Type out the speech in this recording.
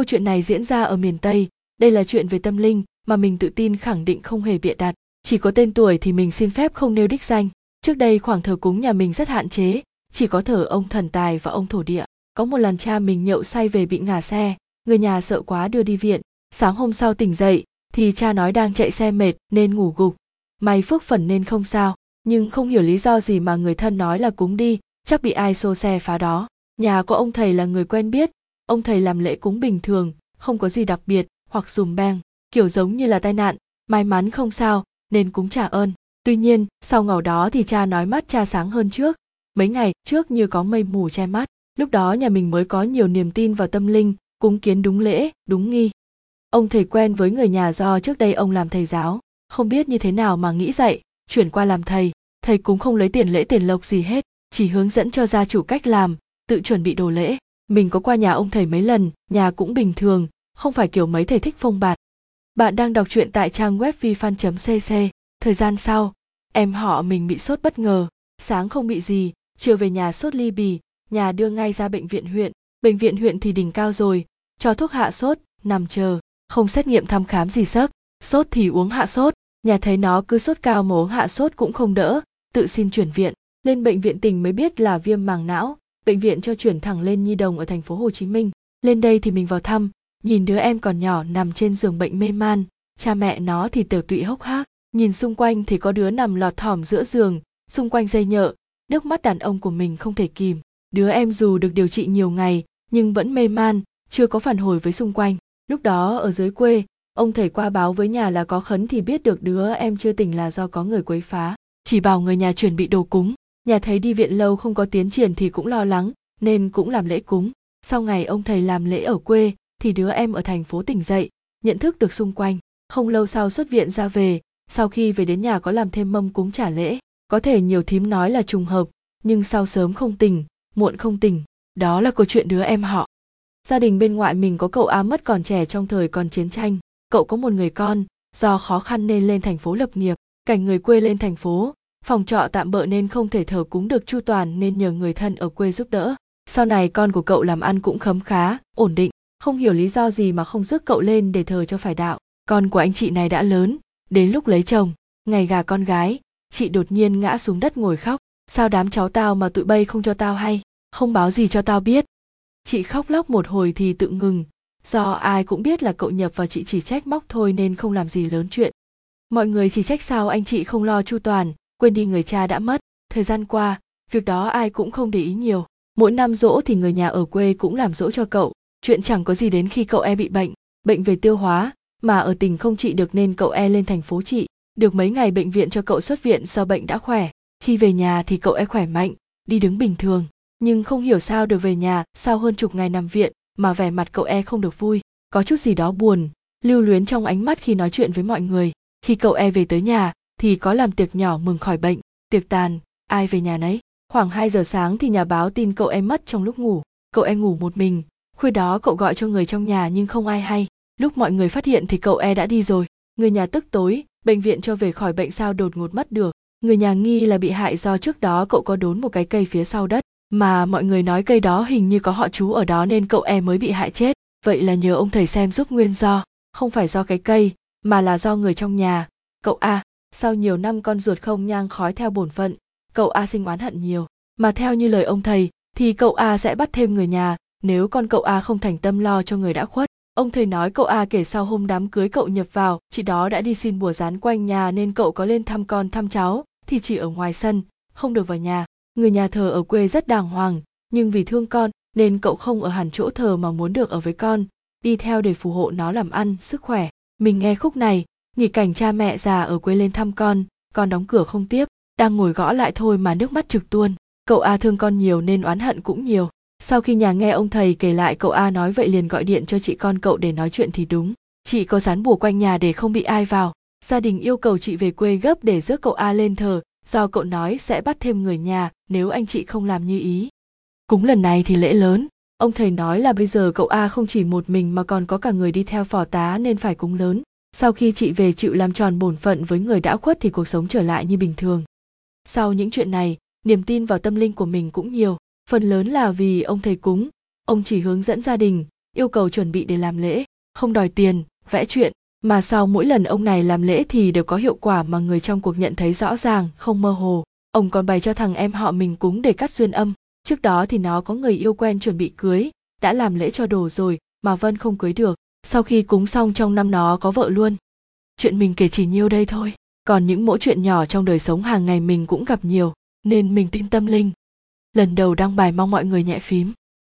câu chuyện này diễn ra ở miền tây. Đây là chuyện về tâm linh mà mình tự tin khẳng định không hề bịa đặt. Chỉ có tên tuổi thì mình xin phép không nêu đích danh. Trước đây khoảng thờ cúng nhà mình rất hạn chế. Chỉ có thờ ông thần tài và ông thổ địa. Có một lần cha mình nhậu say về bị ngả xe. Người nhà sợ quá đưa đi viện. Sáng hôm sau tỉnh dậy, thì cha nói đang chạy xe mệt nên ngủ gục. May phước phần nên không sao, nhưng không hiểu lý do gì mà người thân nói là cúng đi, chắc bị ai xô xe phá đó. Nhà có ông thầy là người quen biết ông thầy làm lễ cúng bình thường, không có gì đặc biệt, hoặc dùm beng, kiểu giống như là tai nạn, may mắn không sao, nên cúng trả ơn. Tuy nhiên, sau ngầu đó thì cha nói mắt cha sáng hơn trước. Mấy ngày trước như có mây mù che mắt, lúc đó nhà mình mới có nhiều niềm tin vào tâm linh, cúng kiến đúng lễ, đúng nghi. Ông thầy quen với người nhà do trước đây ông làm thầy giáo, không biết như thế nào mà nghĩ dậy, chuyển qua làm thầy. Thầy cũng không lấy tiền lễ tiền lộc gì hết, chỉ hướng dẫn cho gia chủ cách làm, tự chuẩn bị đồ lễ mình có qua nhà ông thầy mấy lần, nhà cũng bình thường, không phải kiểu mấy thầy thích phong bạt. Bạn đang đọc truyện tại trang web vifan.cc thời gian sau, em họ mình bị sốt bất ngờ, sáng không bị gì, chiều về nhà sốt ly bì, nhà đưa ngay ra bệnh viện huyện. Bệnh viện huyện thì đỉnh cao rồi, cho thuốc hạ sốt, nằm chờ, không xét nghiệm thăm khám gì sớt sốt thì uống hạ sốt, nhà thấy nó cứ sốt cao mà uống hạ sốt cũng không đỡ, tự xin chuyển viện. Lên bệnh viện tỉnh mới biết là viêm màng não bệnh viện cho chuyển thẳng lên nhi đồng ở thành phố hồ chí minh. Lên đây thì mình vào thăm, nhìn đứa em còn nhỏ nằm trên giường bệnh mê man. Cha mẹ nó thì tiểu tụy hốc hác, nhìn xung quanh thì có đứa nằm lọt thỏm giữa giường, xung quanh dây nhợ. Nước mắt đàn ông của mình không thể kìm. Đứa em dù được điều trị nhiều ngày, nhưng vẫn mê man, chưa có phản hồi với xung quanh. Lúc đó ở dưới quê, ông thầy qua báo với nhà là có khấn thì biết được đứa em chưa tỉnh là do có người quấy phá. Chỉ bảo người nhà chuẩn bị đồ cúng nhà thấy đi viện lâu không có tiến triển thì cũng lo lắng, nên cũng làm lễ cúng. Sau ngày ông thầy làm lễ ở quê, thì đứa em ở thành phố tỉnh dậy, nhận thức được xung quanh. Không lâu sau xuất viện ra về, sau khi về đến nhà có làm thêm mâm cúng trả lễ. Có thể nhiều thím nói là trùng hợp, nhưng sau sớm không tỉnh, muộn không tỉnh, đó là câu chuyện đứa em họ. Gia đình bên ngoại mình có cậu á mất còn trẻ trong thời còn chiến tranh. Cậu có một người con, do khó khăn nên lên thành phố lập nghiệp. Cảnh người quê lên thành phố phòng trọ tạm bợ nên không thể thờ cúng được chu toàn nên nhờ người thân ở quê giúp đỡ. Sau này con của cậu làm ăn cũng khấm khá, ổn định, không hiểu lý do gì mà không rước cậu lên để thờ cho phải đạo. Con của anh chị này đã lớn, đến lúc lấy chồng, ngày gà con gái, chị đột nhiên ngã xuống đất ngồi khóc. Sao đám cháu tao mà tụi bay không cho tao hay? Không báo gì cho tao biết. Chị khóc lóc một hồi thì tự ngừng. Do ai cũng biết là cậu nhập vào chị chỉ trách móc thôi nên không làm gì lớn chuyện. Mọi người chỉ trách sao anh chị không lo chu toàn quên đi người cha đã mất. Thời gian qua, việc đó ai cũng không để ý nhiều. Mỗi năm dỗ thì người nhà ở quê cũng làm dỗ cho cậu. Chuyện chẳng có gì đến khi cậu e bị bệnh bệnh về tiêu hóa, mà ở tỉnh không trị được nên cậu e lên thành phố trị. Được mấy ngày bệnh viện cho cậu xuất viện do bệnh đã khỏe. Khi về nhà thì cậu e khỏe mạnh, đi đứng bình thường. Nhưng không hiểu sao được về nhà sau hơn chục ngày nằm viện, mà vẻ mặt cậu e không được vui. Có chút gì đó buồn, lưu luyến trong ánh mắt khi nói chuyện với mọi người. Khi cậu e về tới nhà thì có làm tiệc nhỏ mừng khỏi bệnh. Tiệc tàn, ai về nhà nấy? Khoảng 2 giờ sáng thì nhà báo tin cậu em mất trong lúc ngủ. Cậu em ngủ một mình. Khuya đó cậu gọi cho người trong nhà nhưng không ai hay. Lúc mọi người phát hiện thì cậu e đã đi rồi. Người nhà tức tối, bệnh viện cho về khỏi bệnh sao đột ngột mất được. Người nhà nghi là bị hại do trước đó cậu có đốn một cái cây phía sau đất. Mà mọi người nói cây đó hình như có họ chú ở đó nên cậu e mới bị hại chết. Vậy là nhờ ông thầy xem giúp nguyên do. Không phải do cái cây, mà là do người trong nhà. Cậu a sau nhiều năm con ruột không nhang khói theo bổn phận, cậu a sinh oán hận nhiều. Mà theo như lời ông thầy, thì cậu a sẽ bắt thêm người nhà, nếu con cậu a không thành tâm lo cho người đã khuất. Ông thầy nói cậu a kể sau hôm đám cưới cậu nhập vào, chị đó đã đi xin bùa rán quanh nhà nên cậu có lên thăm con thăm cháu, thì chỉ ở ngoài sân, không được vào nhà. Người nhà thờ ở quê rất đàng hoàng, nhưng vì thương con, nên cậu không ở hẳn chỗ thờ mà muốn được ở với con, đi theo để phù hộ nó làm ăn, sức khỏe. Mình nghe khúc này nghỉ cảnh cha mẹ già ở quê lên thăm con con đóng cửa không tiếp, đang ngồi gõ lại thôi mà nước mắt trực tuôn. Cậu a thương con nhiều nên oán hận cũng nhiều. Sau khi nhà nghe ông thầy kể lại, cậu a nói vậy liền gọi điện cho chị con cậu để nói chuyện thì đúng. Chị có dán bùa quanh nhà để không bị ai vào. Gia đình yêu cầu chị về quê gấp để rước cậu a lên thờ, do cậu nói sẽ bắt thêm người nhà, nếu anh chị không làm như ý. Cúng lần này thì lễ lớn. Ông thầy nói là bây giờ cậu a không chỉ một mình mà còn có cả người đi theo phò tá nên phải cúng lớn sau khi chị về chịu làm tròn bổn phận với người đã khuất thì cuộc sống trở lại như bình thường. Sau những chuyện này, niềm tin vào tâm linh của mình cũng nhiều. Phần lớn là vì ông thầy cúng. Ông chỉ hướng dẫn gia đình, yêu cầu chuẩn bị để làm lễ, không đòi tiền, vẽ chuyện. Mà sau mỗi lần ông này làm lễ thì đều có hiệu quả mà người trong cuộc nhận thấy rõ ràng, không mơ hồ. Ông còn bày cho thằng em họ mình cúng để cắt duyên âm. Trước đó thì nó có người yêu quen chuẩn bị cưới, đã làm lễ cho đồ rồi, mà vân không cưới được sau khi cúng xong trong năm nó có vợ luôn. Chuyện mình kể chỉ nhiêu đây thôi. Còn những mỗi chuyện nhỏ trong đời sống hàng ngày mình cũng gặp nhiều, nên mình tin tâm linh. Lần đầu đăng bài mong mọi người nhẹ phím.